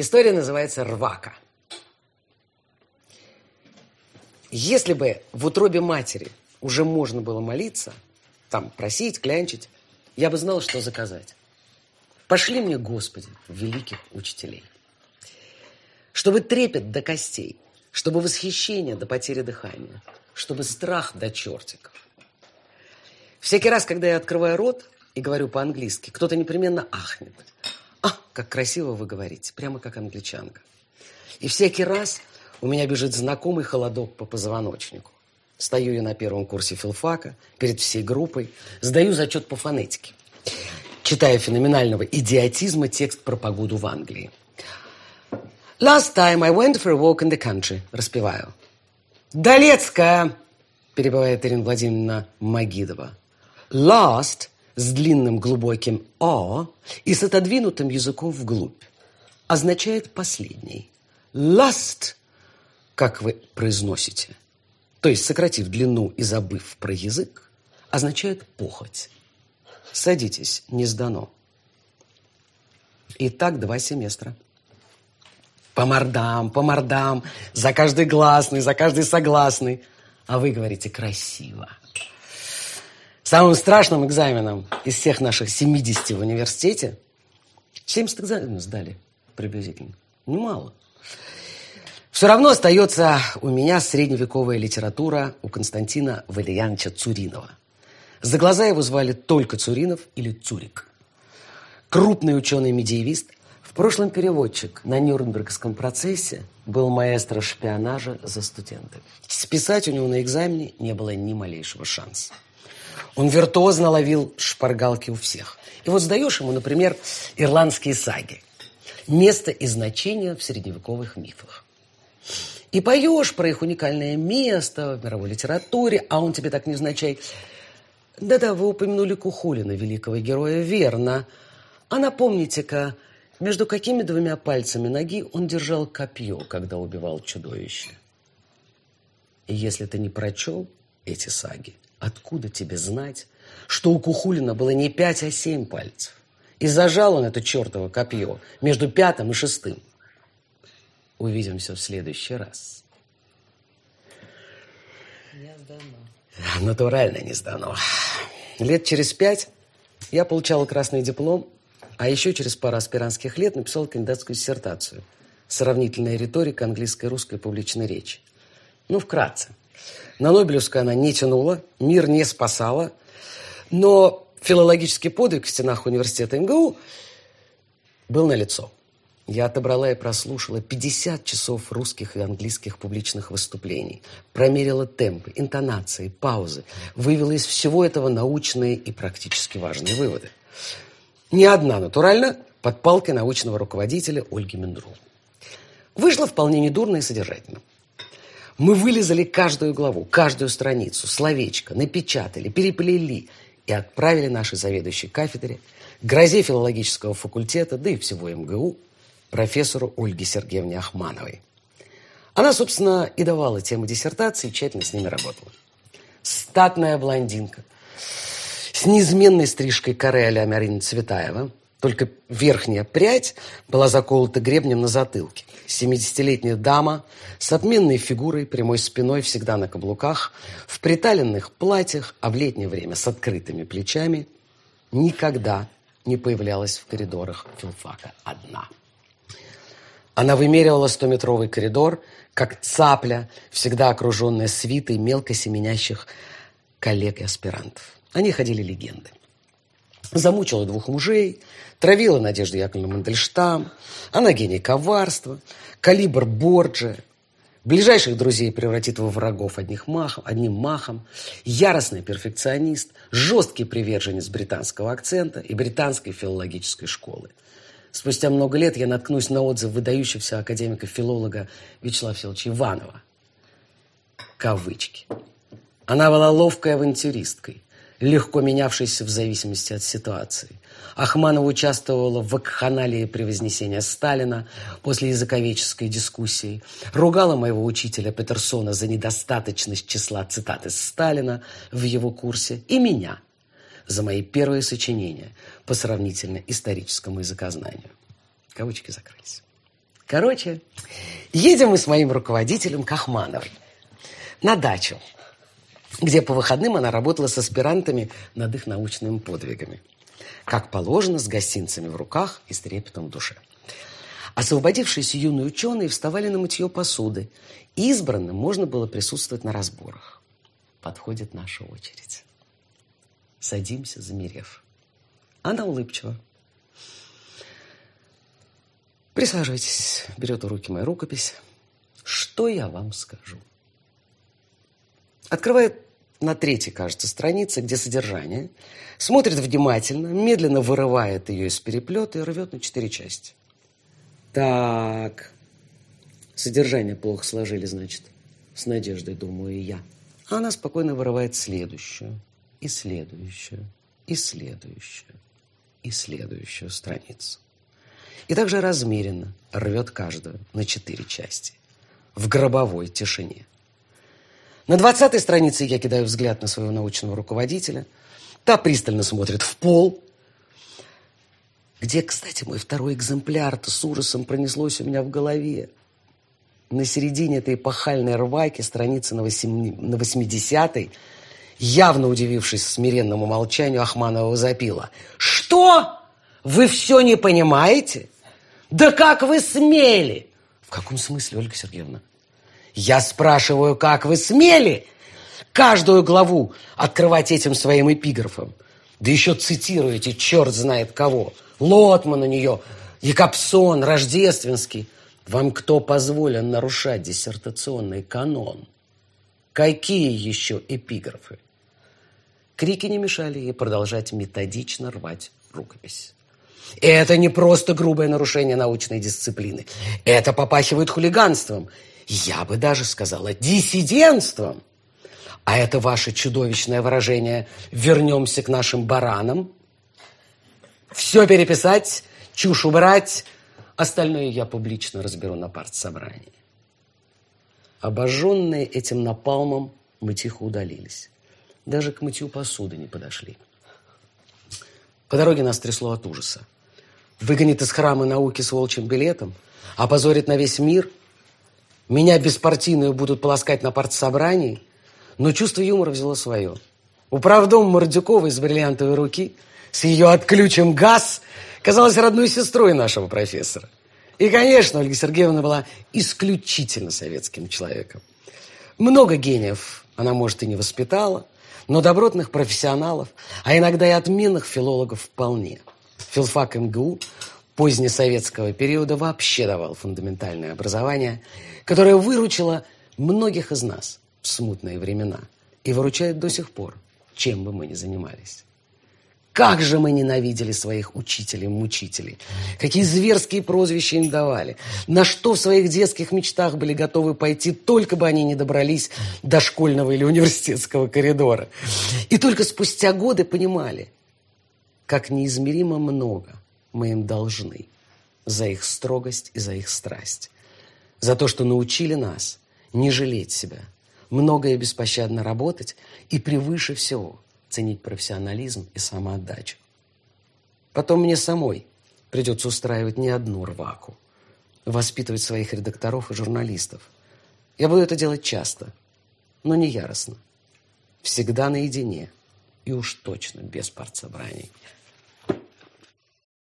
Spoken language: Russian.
История называется «Рвака». Если бы в утробе матери уже можно было молиться, там, просить, клянчить, я бы знал, что заказать. Пошли мне, Господи, великих учителей. Чтобы трепет до костей, чтобы восхищение до потери дыхания, чтобы страх до чертиков. Всякий раз, когда я открываю рот и говорю по-английски, кто-то непременно ахнет. А, как красиво вы говорите, прямо как англичанка. И всякий раз у меня бежит знакомый холодок по позвоночнику. Стою я на первом курсе филфака перед всей группой, сдаю зачет по фонетике. Читаю феноменального идиотизма текст про погоду в Англии. Last time I went for a walk in the country. Распеваю. Долецкая, перебивает Ирина Владимировна Магидова. Last с длинным глубоким «о» и с отодвинутым языком вглубь означает последний. Last, как вы произносите, то есть сократив длину и забыв про язык, означает похоть. Садитесь, не сдано. Итак, два семестра. По мордам, по мордам, за каждый гласный, за каждый согласный. А вы говорите красиво. Самым страшным экзаменом из всех наших 70 в университете 70 экзаменов сдали приблизительно. Немало. Все равно остается у меня средневековая литература у Константина Валерьяновича Цуринова. За глаза его звали только Цуринов или Цурик. Крупный ученый-медиевист, в прошлом переводчик на Нюрнбергском процессе был маэстро шпионажа за студентами. Списать у него на экзамене не было ни малейшего шанса. Он виртуозно ловил шпаргалки у всех. И вот сдаешь ему, например, ирландские саги. Место и значение в средневековых мифах. И поешь про их уникальное место в мировой литературе, а он тебе так невзначай да-да, вы упомянули Кухулина, великого героя, верно. А напомните-ка, между какими двумя пальцами ноги он держал копье, когда убивал чудовище? И если ты не прочел эти саги, откуда тебе знать, что у Кухулина было не пять, а семь пальцев? И зажал он это чертово копье между пятым и шестым. Увидимся в следующий раз. Я сдана. Натурально не сдано. Лет через пять я получала красный диплом, а еще через пару аспирантских лет написала кандидатскую диссертацию «Сравнительная риторика английской и русской публичной речи». Ну, вкратце. На Нобелевскую она не тянула, мир не спасала, но филологический подвиг в стенах университета МГУ был налицо. Я отобрала и прослушала 50 часов русских и английских публичных выступлений. Промерила темпы, интонации, паузы. Вывела из всего этого научные и практически важные выводы. Не одна, натурально, под палкой научного руководителя Ольги Мендрул. Вышло вполне недурно и содержательно. Мы вылезали каждую главу, каждую страницу, словечко, напечатали, переплели и отправили нашей заведующей кафедре, грозе филологического факультета, да и всего МГУ – профессору Ольге Сергеевне Ахмановой. Она, собственно, и давала тему диссертации, и тщательно с ними работала. Статная блондинка с неизменной стрижкой коры а Марина Цветаева, только верхняя прядь была заколота гребнем на затылке. 70-летняя дама с отменной фигурой, прямой спиной, всегда на каблуках, в приталенных платьях, а в летнее время с открытыми плечами, никогда не появлялась в коридорах филфака одна. Она вымеривала стометровый коридор, как цапля, всегда окруженная свитой мелко семенящих коллег и аспирантов. Они ходили легенды. Замучила двух мужей, травила Надежду Яковлевну Мандельштам, она гений коварства, калибр Борджа, ближайших друзей превратит во врагов одних махом, одним махом, яростный перфекционист, жесткий приверженец британского акцента и британской филологической школы – Спустя много лет я наткнусь на отзыв выдающегося академика-филолога Вячеслава Филовича Иванова. Кавычки. Она была ловкой авантюристкой, легко менявшейся в зависимости от ситуации. Ахманова участвовала в вакханалии превознесения Сталина после языковеческой дискуссии, ругала моего учителя Петерсона за недостаточность числа цитат из Сталина в его курсе и меня – за мои первые сочинения по сравнительно историческому языкознанию. Кавычки закрылись. Короче, едем мы с моим руководителем Кахмановой на дачу, где по выходным она работала с аспирантами над их научными подвигами. Как положено, с гостинцами в руках и с трепетом в душе. Освободившиеся юные ученые вставали на мытье посуды. Избранным можно было присутствовать на разборах. Подходит наша очередь. Садимся, замерев. Она улыбчива. Присаживайтесь. Берет в руки мою рукопись. Что я вам скажу? Открывает на третьей, кажется, странице, где содержание, смотрит внимательно, медленно вырывает ее из переплета и рвет на четыре части. Так, содержание плохо сложили, значит, с надеждой, думаю я. А она спокойно вырывает следующую, и следующую, и следующую, и следующую страницу. И также размеренно рвет каждую на четыре части в гробовой тишине. На двадцатой странице я кидаю взгляд на своего научного руководителя. Та пристально смотрит в пол. Где, кстати, мой второй экземпляр-то с ужасом пронеслось у меня в голове. На середине этой эпохальной рвайки, страницы на, восемь... на 80-й, явно удивившись смиренному молчанию, Ахманова запила. «Что? Вы все не понимаете? Да как вы смели?» «В каком смысле, Ольга Сергеевна?» Я спрашиваю, как вы смели каждую главу открывать этим своим эпиграфом? Да еще цитируете черт знает кого. Лотман у нее, Якобсон, Рождественский. Вам кто позволен нарушать диссертационный канон? Какие еще эпиграфы? Крики не мешали ей продолжать методично рвать рукопись. Это не просто грубое нарушение научной дисциплины. Это попахивает хулиганством я бы даже сказала, диссидентством. А это ваше чудовищное выражение «вернемся к нашим баранам». Все переписать, чушь убрать, остальное я публично разберу на партсобрании. Обожженные этим напалмом, мы тихо удалились. Даже к мытью посуды не подошли. По дороге нас трясло от ужаса. Выгонит из храма науки с волчьим билетом, опозорит на весь мир – меня беспартийную будут полоскать на партсобрании, но чувство юмора взяло свое. Управдом Мордюкова из бриллиантовой руки с ее отключем газ казалась родной сестрой нашего профессора. И, конечно, Ольга Сергеевна была исключительно советским человеком. Много гениев она, может, и не воспитала, но добротных профессионалов, а иногда и отменных филологов вполне. Филфак МГУ позднесоветского периода вообще давал фундаментальное образование – которая выручила многих из нас в смутные времена и выручает до сих пор, чем бы мы ни занимались. Как же мы ненавидели своих учителей-мучителей. Какие зверские прозвища им давали. На что в своих детских мечтах были готовы пойти, только бы они не добрались до школьного или университетского коридора. И только спустя годы понимали, как неизмеримо много мы им должны за их строгость и за их страсть за то, что научили нас не жалеть себя, многое беспощадно работать и превыше всего ценить профессионализм и самоотдачу. Потом мне самой придется устраивать не одну рваку, воспитывать своих редакторов и журналистов. Я буду это делать часто, но не яростно. Всегда наедине и уж точно без партсобраний.